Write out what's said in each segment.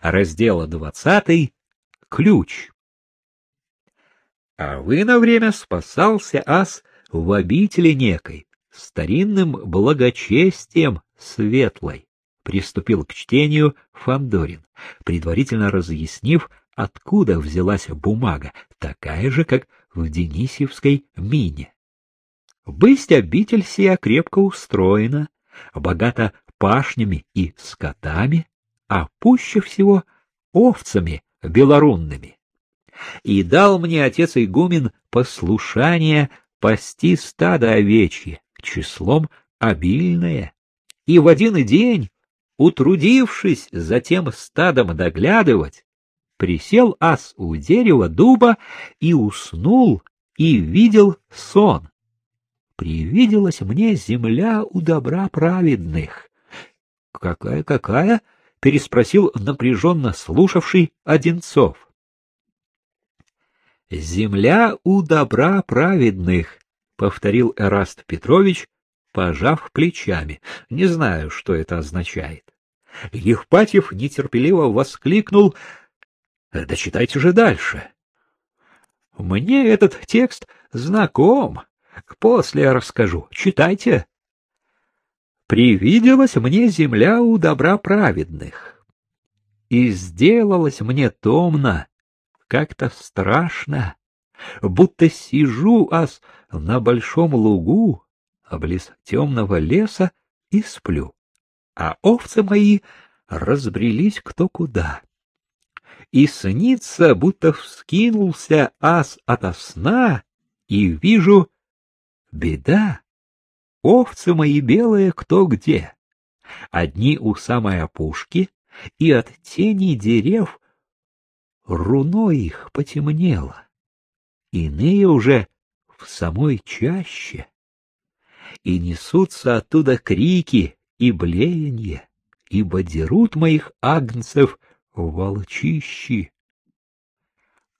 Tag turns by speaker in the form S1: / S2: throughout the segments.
S1: раздела двадцатый, ключ. А вы на время спасался ас в обители некой, старинным благочестием светлой. Приступил к чтению Фандорин, предварительно разъяснив, откуда взялась бумага, такая же, как в Денисевской мине. Бысть обитель сия крепко устроена, богата пашнями и скотами, а пуще всего овцами белорунными. И дал мне отец игумен послушание пасти стадо овечье, числом обильное, и в один день, утрудившись за тем стадом доглядывать, присел ас у дерева дуба и уснул, и видел сон. Привиделась мне земля у добра праведных. Какая, какая? Переспросил напряженно слушавший Одинцов. Земля у добра праведных, повторил Эраст Петрович, пожав плечами. Не знаю, что это означает. Евпатьев нетерпеливо воскликнул: "Да читайте же дальше". Мне этот текст знаком. После расскажу. Читайте. Привиделась мне земля у добра праведных, и сделалось мне томно, как-то страшно, будто сижу ас на большом лугу, близ темного леса, и сплю, а овцы мои разбрелись кто куда. И снится, будто вскинулся ас ото сна, и вижу — беда Овцы мои белые кто где. Одни у самой опушки, и от тени дерев руно их потемнело. Иные уже в самой чаще. И несутся оттуда крики и блеяние, ибо дерут моих агнцев волчищи.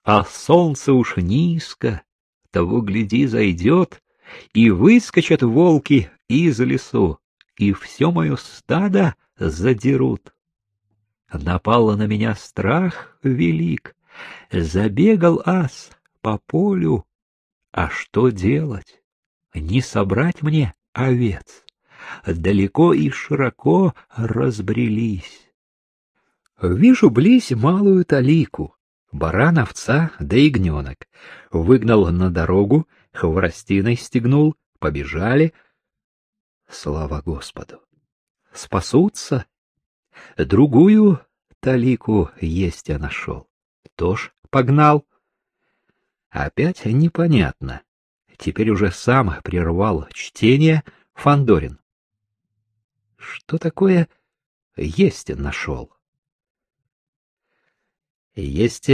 S1: А солнце уж низко, того, гляди, зайдет, и выскочат волки из лесу, и все мое стадо задерут. Напало на меня страх велик, забегал ас по полю. А что делать? Не собрать мне овец. Далеко и широко разбрелись. Вижу близь малую талику, баран, овца да ягненок. Выгнал на дорогу хворостиной стегнул, побежали. Слава Господу! Спасутся. Другую талику есть я нашел. Тоже погнал. Опять непонятно. Теперь уже сам прервал чтение Фандорин. Что такое есть нашел? Есть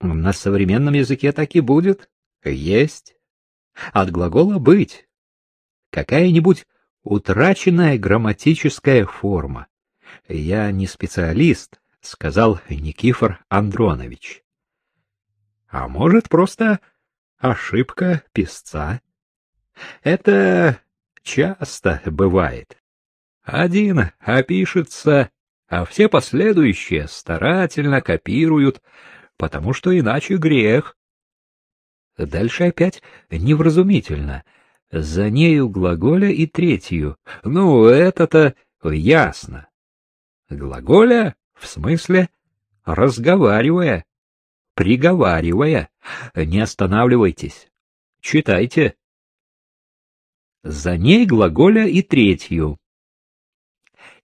S1: на современном языке так и будет. Есть. От глагола «быть». Какая-нибудь утраченная грамматическая форма. Я не специалист, сказал Никифор Андронович. А может, просто ошибка писца? Это часто бывает. Один опишется, а все последующие старательно копируют, потому что иначе грех. Дальше опять невразумительно. За нею глаголя и третью. Ну, это-то ясно. Глаголя в смысле разговаривая, приговаривая. Не останавливайтесь. Читайте. За ней глаголя и третью.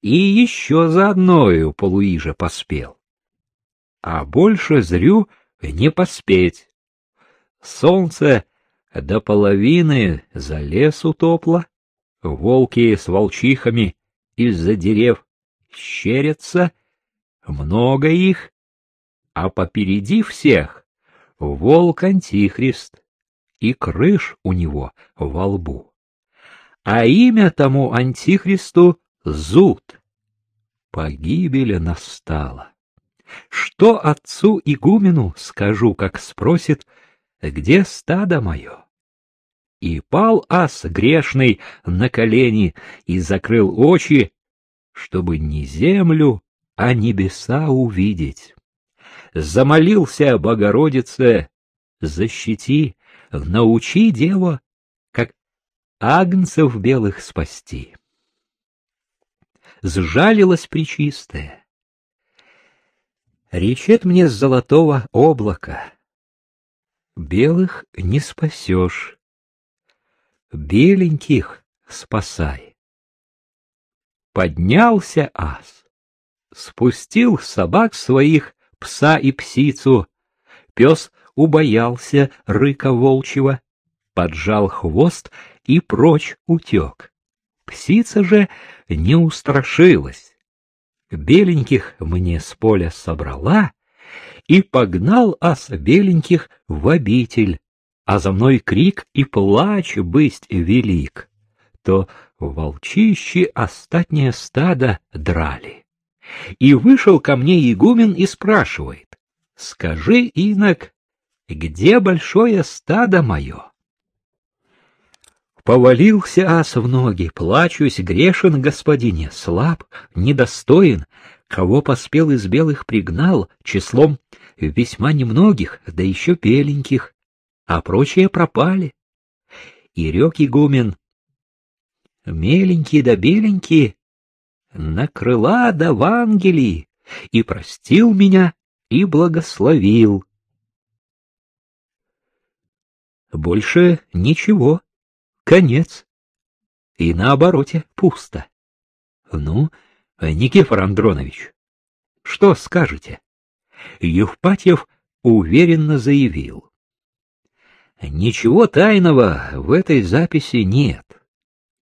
S1: И еще за одною полуиже поспел. А больше зрю не поспеть. Солнце до половины за лес утопло, волки с волчихами из-за дерев щерятся, много их, а попереди всех волк-антихрист, и крыш у него во лбу. А имя тому антихристу — Зуд. Погибель настала. Что отцу игумену скажу, как спросит — где стадо мое? И пал ас грешный на колени и закрыл очи, чтобы ни землю, а небеса увидеть. Замолился Богородице, защити, научи дева, как агнцев белых спасти. Сжалилась причистая. Речет мне с золотого облака. Белых не спасешь, беленьких спасай. Поднялся ас, спустил собак своих, пса и псицу. Пес убоялся рыка волчьего, поджал хвост и прочь утек. Псица же не устрашилась. Беленьких мне с поля собрала и погнал ас беленьких в обитель, а за мной крик и плач бысть велик. То волчищи остатнее стадо драли. И вышел ко мне игумен и спрашивает, «Скажи, инок, где большое стадо мое?» Повалился ас в ноги, плачусь, грешен, господине, слаб, недостоин, кого поспел из белых пригнал, числом весьма немногих, да еще беленьких, а прочие пропали. И рек игумен, меленький да беленький, на крыла да в ангели, и простил меня, и благословил. Больше ничего. Конец. И наобороте пусто. Ну, Никифор Андронович, что скажете? Евпатьев уверенно заявил. Ничего тайного в этой записи нет.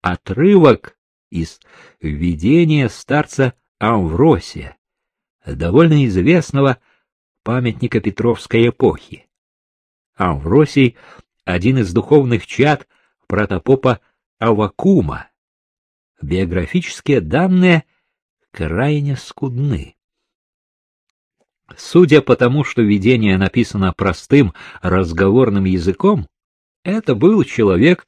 S1: Отрывок из видения старца Амвросия, довольно известного памятника Петровской эпохи. Амвросий — один из духовных чад протопопа Авакума. Биографические данные крайне скудны. Судя по тому, что видение написано простым разговорным языком, это был человек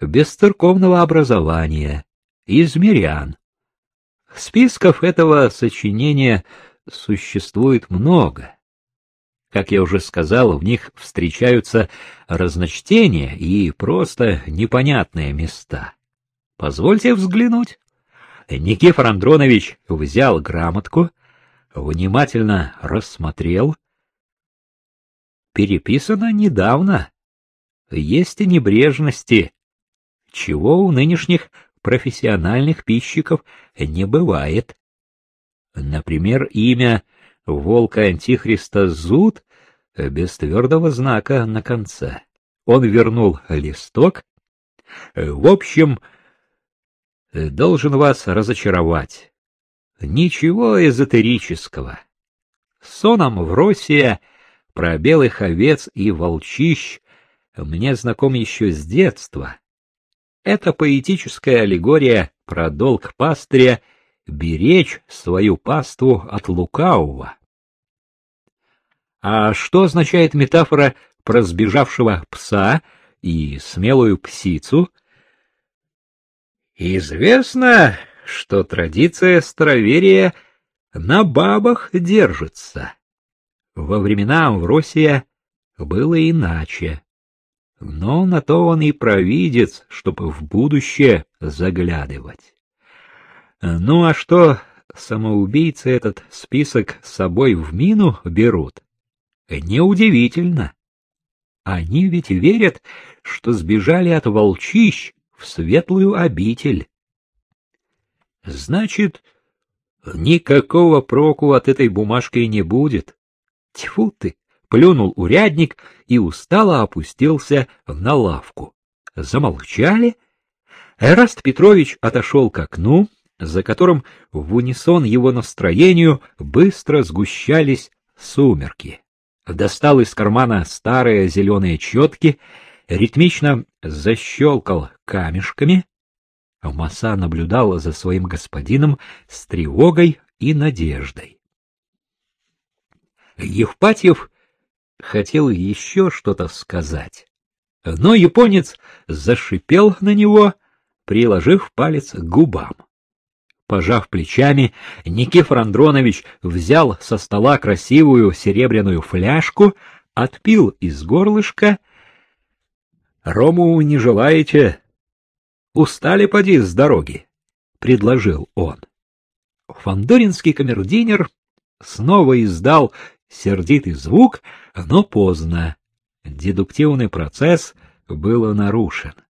S1: без церковного образования, из мирян. Списков этого сочинения существует много. Как я уже сказал, в них встречаются разночтения и просто непонятные места. Позвольте взглянуть. Никифор Андронович взял грамотку, внимательно рассмотрел. Переписано недавно. Есть и небрежности, чего у нынешних профессиональных пищиков не бывает. Например, имя волка Антихриста Зуд без твердого знака на конце. Он вернул листок. В общем, должен вас разочаровать. Ничего эзотерического. Соном в России про белых овец и волчищ мне знаком еще с детства. Это поэтическая аллегория про долг пастыря беречь свою паству от лукавого. А что означает метафора про сбежавшего пса и смелую псицу? Известно, что традиция староверия на бабах держится. Во времена Амвросия было иначе. Но на то он и провидец, чтобы в будущее заглядывать. Ну а что самоубийцы этот список с собой в мину берут? Неудивительно. Они ведь верят, что сбежали от волчищ в светлую обитель. Значит, никакого проку от этой бумажки не будет. Тьфу ты! Плюнул урядник и устало опустился на лавку. Замолчали. Эраст Петрович отошел к окну, за которым в унисон его настроению быстро сгущались сумерки. Достал из кармана старые зеленые четки, ритмично защелкал камешками, Маса наблюдала за своим господином с тревогой и надеждой. Евпатьев хотел еще что-то сказать, но японец зашипел на него, приложив палец к губам. Пожав плечами, Никифор Андронович взял со стола красивую серебряную фляжку, отпил из горлышка. — Рому не желаете? — Устали поди с дороги, — предложил он. Фандоринский камердинер снова издал сердитый звук, но поздно. Дедуктивный процесс был нарушен.